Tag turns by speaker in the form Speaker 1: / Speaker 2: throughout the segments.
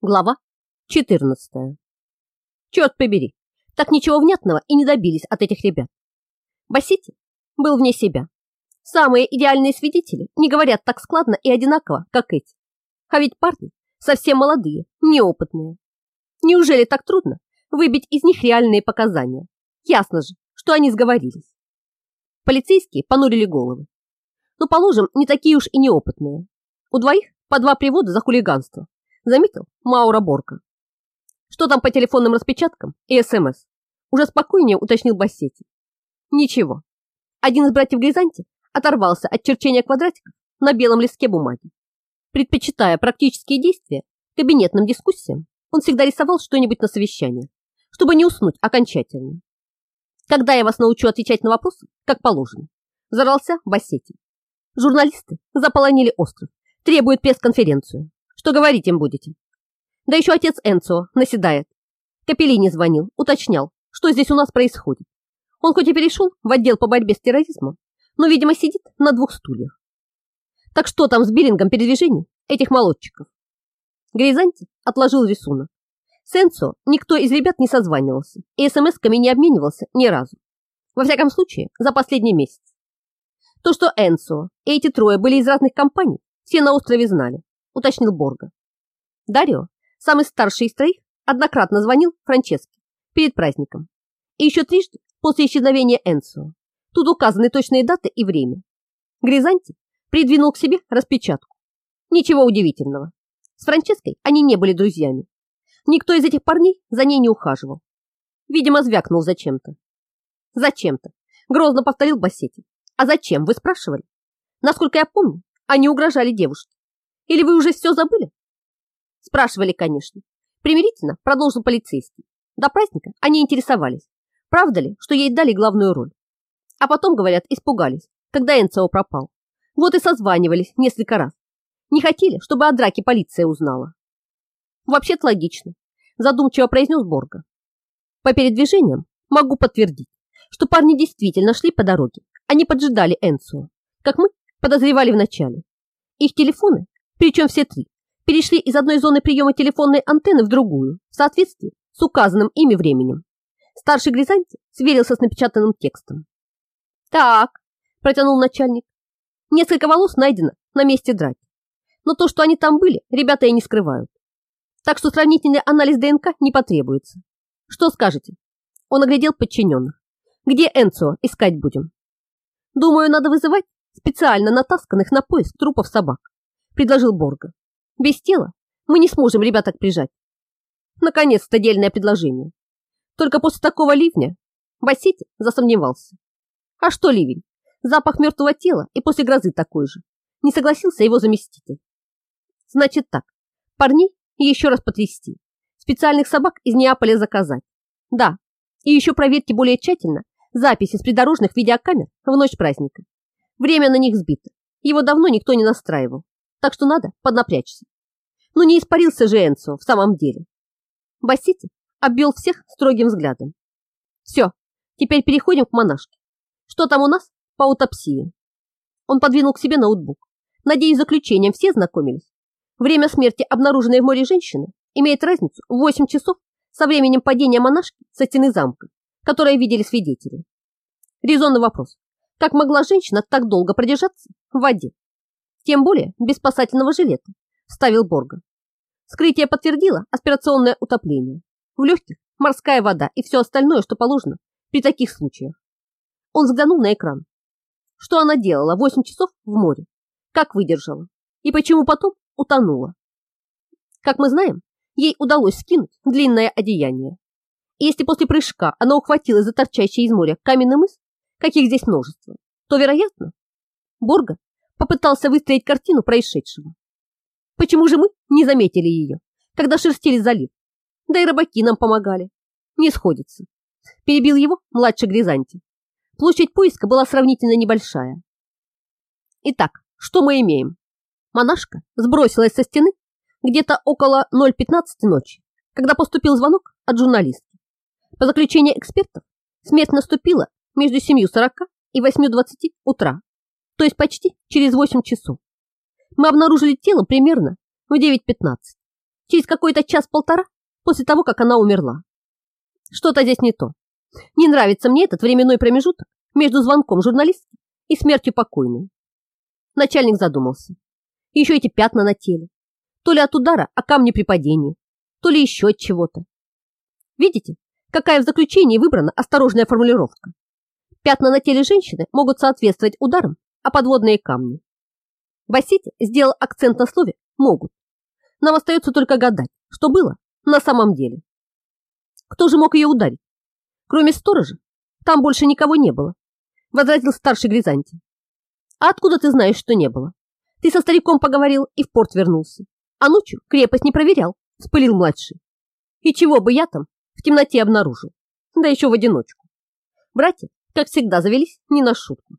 Speaker 1: Глава 14. Черт побери, так ничего внятного и не добились от этих ребят. Бассити был вне себя. Самые идеальные свидетели не говорят так складно и одинаково, как эти. А ведь парни совсем молодые, неопытные. Неужели так трудно выбить из них реальные показания? Ясно же, что они сговорились. Полицейские понурили головы. Ну, положим, не такие уж и неопытные. У двоих по два привода за хулиганство Заметил Маура Борка. Что там по телефонным распечаткам и СМС? Уже спокойнее уточнил Бассети. Ничего. Один из братьев Гризанти оторвался от черчения квадратиков на белом листке бумаги. Предпочитая практические действия кабинетным дискуссиям, он всегда рисовал что-нибудь на совещании, чтобы не уснуть окончательно. Когда я вас научу отвечать на вопросы, как положено, взорвался Бассети. Журналисты заполонили остров, требуют пресс-конференцию. Что говорить им будете? Да еще отец Энцо наседает. Капеллини звонил, уточнял, что здесь у нас происходит. Он хоть и перешел в отдел по борьбе с терроризмом, но, видимо, сидит на двух стульях. Так что там с биллингом передвижений этих молодчиков? Гризанти отложил рисунок. С Энцо никто из ребят не созванивался и смс-ками не обменивался ни разу. Во всяком случае, за последний месяц. То, что Энцо и эти трое были из разных компаний, все на острове знали уточнил Борга. Дарио, самый старший из троих, однократно звонил Франческе перед праздником. И еще трижды после исчезновения Энсо. Тут указаны точные даты и время. Гризанти придвинул к себе распечатку. Ничего удивительного. С Франческой они не были друзьями. Никто из этих парней за ней не ухаживал. Видимо, звякнул зачем-то. Зачем-то. Грозно повторил Бассети. А зачем, вы спрашивали? Насколько я помню, они угрожали девушке. Или вы уже все забыли? Спрашивали, конечно. Примирительно продолжил полицейский. До праздника они интересовались. Правда ли, что ей дали главную роль? А потом, говорят, испугались, когда Энцео пропал. Вот и созванивались несколько раз. Не хотели, чтобы о драке полиция узнала. Вообще-то логично, задумчиво произнес Борга. По передвижениям могу подтвердить, что парни действительно шли по дороге. Они поджидали Энцо, как мы подозревали вначале. Их телефоны причем все три, перешли из одной зоны приема телефонной антенны в другую, в соответствии с указанным ими временем. Старший Гризанти сверился с напечатанным текстом. «Так», – протянул начальник, – «несколько волос найдено на месте драки. Но то, что они там были, ребята и не скрывают. Так что сравнительный анализ ДНК не потребуется. Что скажете?» Он оглядел подчиненных. «Где Энцо искать будем?» «Думаю, надо вызывать специально натасканных на поиск трупов собак предложил Борга. Без тела мы не сможем ребяток прижать. Наконец-то дельное предложение. Только после такого ливня Бассити засомневался. А что ливень? Запах мертвого тела и после грозы такой же. Не согласился его заместитель. Значит так, парней еще раз потрясти. Специальных собак из Неаполя заказать. Да, и еще проверьте более тщательно записи с придорожных видеокамер в ночь праздника. Время на них сбито. Его давно никто не настраивал так что надо поднапрячься. Но не испарился же Энцо в самом деле. Бассити обвел всех строгим взглядом. Все, теперь переходим к монашке. Что там у нас по аутопсии? Он подвинул к себе ноутбук. Надеюсь, заключением все знакомились. Время смерти обнаруженной в море женщины имеет разницу в 8 часов со временем падения монашки со стены замка, которое видели свидетели. Резонный вопрос. Как могла женщина так долго продержаться в воде? Тем более без спасательного жилета, ставил Борга. Скрытие подтвердило аспирационное утопление. В легких морская вода и все остальное, что положено при таких случаях. Он взглянул на экран. Что она делала 8 часов в море? Как выдержала? И почему потом утонула? Как мы знаем, ей удалось скинуть длинное одеяние. И если после прыжка она ухватилась за торчащий из моря каменный мыс, каких здесь множество, то, вероятно, Борга попытался выстроить картину происшедшего. Почему же мы не заметили ее, когда шерстили залив? Да и рыбаки нам помогали. Не сходится. Перебил его младший Гризанти. Площадь поиска была сравнительно небольшая. Итак, что мы имеем? Монашка сбросилась со стены где-то около 0.15 ночи, когда поступил звонок от журналистки. По заключению экспертов, смерть наступила между 7.40 и 8.20 утра то есть почти через 8 часов. Мы обнаружили тело примерно в 9.15. через какой-то час-полтора после того, как она умерла. Что-то здесь не то. Не нравится мне этот временной промежуток между звонком журналистки и смертью покойной. Начальник задумался. Еще эти пятна на теле. То ли от удара о камне при падении, то ли еще от чего-то. Видите, какая в заключении выбрана осторожная формулировка? Пятна на теле женщины могут соответствовать ударам о подводные камни. Бассити сделал акцент на слове «могут». Нам остается только гадать, что было на самом деле. Кто же мог ее ударить? Кроме сторожа, там больше никого не было, возразил старший Гризанти. А откуда ты знаешь, что не было? Ты со стариком поговорил и в порт вернулся. А ночью крепость не проверял, вспылил младший. И чего бы я там в темноте обнаружил? Да еще в одиночку. Братья, как всегда, завелись не на шутку.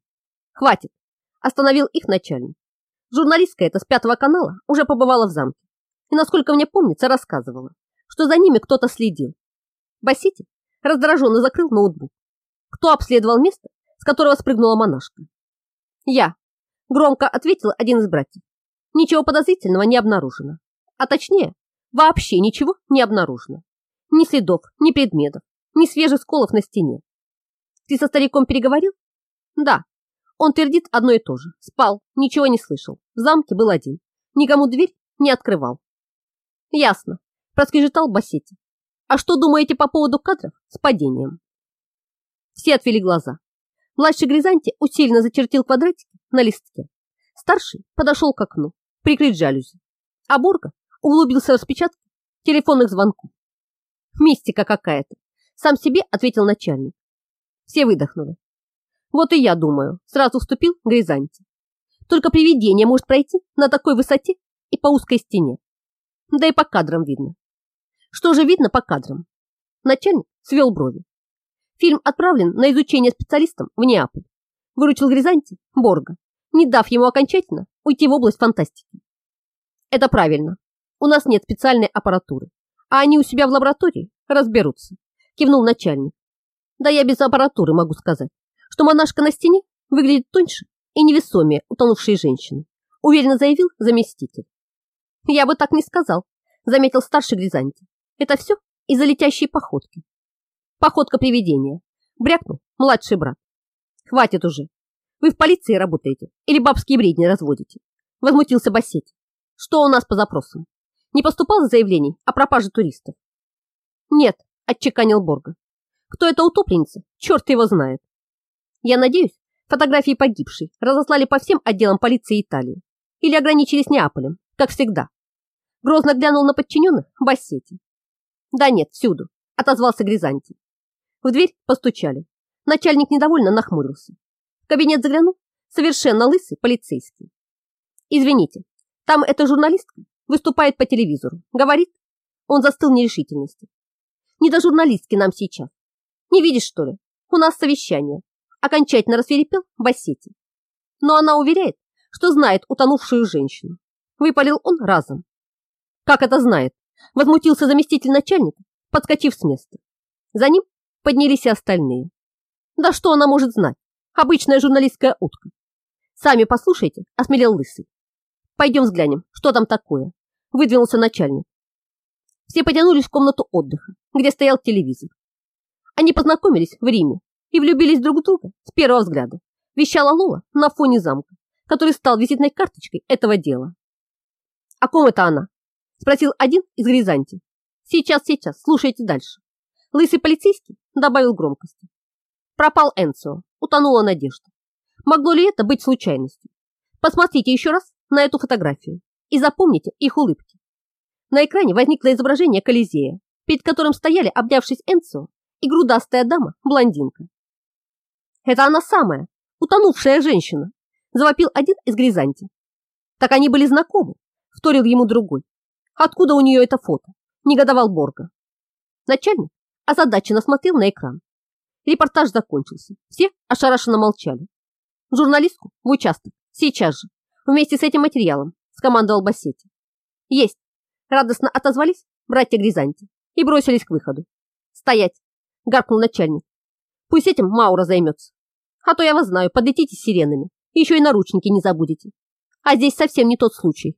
Speaker 1: Хватит, остановил их начальник. Журналистка эта с пятого канала уже побывала в замке. И, насколько мне помнится, рассказывала, что за ними кто-то следил. Басити раздраженно закрыл ноутбук. Кто обследовал место, с которого спрыгнула монашка? Я. Громко ответил один из братьев. Ничего подозрительного не обнаружено. А точнее, вообще ничего не обнаружено. Ни следов, ни предметов, ни свежих сколов на стене. Ты со стариком переговорил? Да. Он твердит одно и то же. Спал, ничего не слышал. В замке был один. Никому дверь не открывал. Ясно. Проскрежетал Бассетти. А что думаете по поводу кадров с падением? Все отвели глаза. Младший Гризанти усиленно зачертил квадратики на листке. Старший подошел к окну, прикрыть жалюзи. А Борга углубился в распечатки телефонных звонков. Мистика какая-то. Сам себе ответил начальник. Все выдохнули. Вот и я думаю, сразу вступил Гризанти. Только привидение может пройти на такой высоте и по узкой стене. Да и по кадрам видно. Что же видно по кадрам? Начальник свел брови. Фильм отправлен на изучение специалистам в Неаполь. Выручил Гризанти Борга, не дав ему окончательно уйти в область фантастики. Это правильно. У нас нет специальной аппаратуры, а они у себя в лаборатории разберутся, кивнул начальник. Да я без аппаратуры могу сказать, что монашка на стене выглядит тоньше и невесомее утонувшей женщины, уверенно заявил заместитель. Я бы так не сказал, заметил старший Гризанти. Это все из-за летящей походки. Походка привидения. Брякнул младший брат. Хватит уже. Вы в полиции работаете или бабские бредни разводите? Возмутился Бассетти. Что у нас по запросам? Не поступало заявлений о пропаже туристов? Нет, отчеканил Борга. Кто это утопленница? Черт его знает. Я надеюсь, фотографии погибшей разослали по всем отделам полиции Италии или ограничились Неаполем, как всегда. Грозно глянул на подчиненных Бассетти. Да нет, всюду, отозвался Гризанти. В дверь постучали. Начальник недовольно нахмурился. В кабинет заглянул совершенно лысый полицейский. Извините, там эта журналистка выступает по телевизору. Говорит, он застыл в нерешительности. Не до журналистки нам сейчас. Не видишь, что ли? У нас совещание. Окончательно рассверепел Бассетти. Но она уверяет, что знает утонувшую женщину. Выпалил он разом. Как это знает? Возмутился заместитель начальника, подскочив с места. За ним поднялись и остальные. Да что она может знать? Обычная журналистская утка. Сами послушайте, осмелел лысый. Пойдем взглянем, что там такое. Выдвинулся начальник. Все потянулись в комнату отдыха, где стоял телевизор. Они познакомились в Риме и влюбились друг в друга с первого взгляда, вещала Лола на фоне замка, который стал визитной карточкой этого дела. «О ком это она?» – спросил один из Гризанти. «Сейчас, сейчас, слушайте дальше». Лысый полицейский добавил громкости. Пропал Энцио, утонула надежда. Могло ли это быть случайностью? Посмотрите еще раз на эту фотографию и запомните их улыбки. На экране возникло изображение Колизея, перед которым стояли, обнявшись Энцио и грудастая дама-блондинка. «Это она самая, утонувшая женщина!» завопил один из гризанти. «Так они были знакомы», вторил ему другой. «Откуда у нее это фото?» негодовал Борга. Начальник озадаченно смотрел на экран. Репортаж закончился. Все ошарашенно молчали. Журналистку в участок. Сейчас же. Вместе с этим материалом, скомандовал Бассетти. Есть. Радостно отозвались братья Гризанти и бросились к выходу. Стоять гаркнул начальник. Пусть этим Маура займется. А то я вас знаю, подлетите с сиренами. Еще и наручники не забудете. А здесь совсем не тот случай.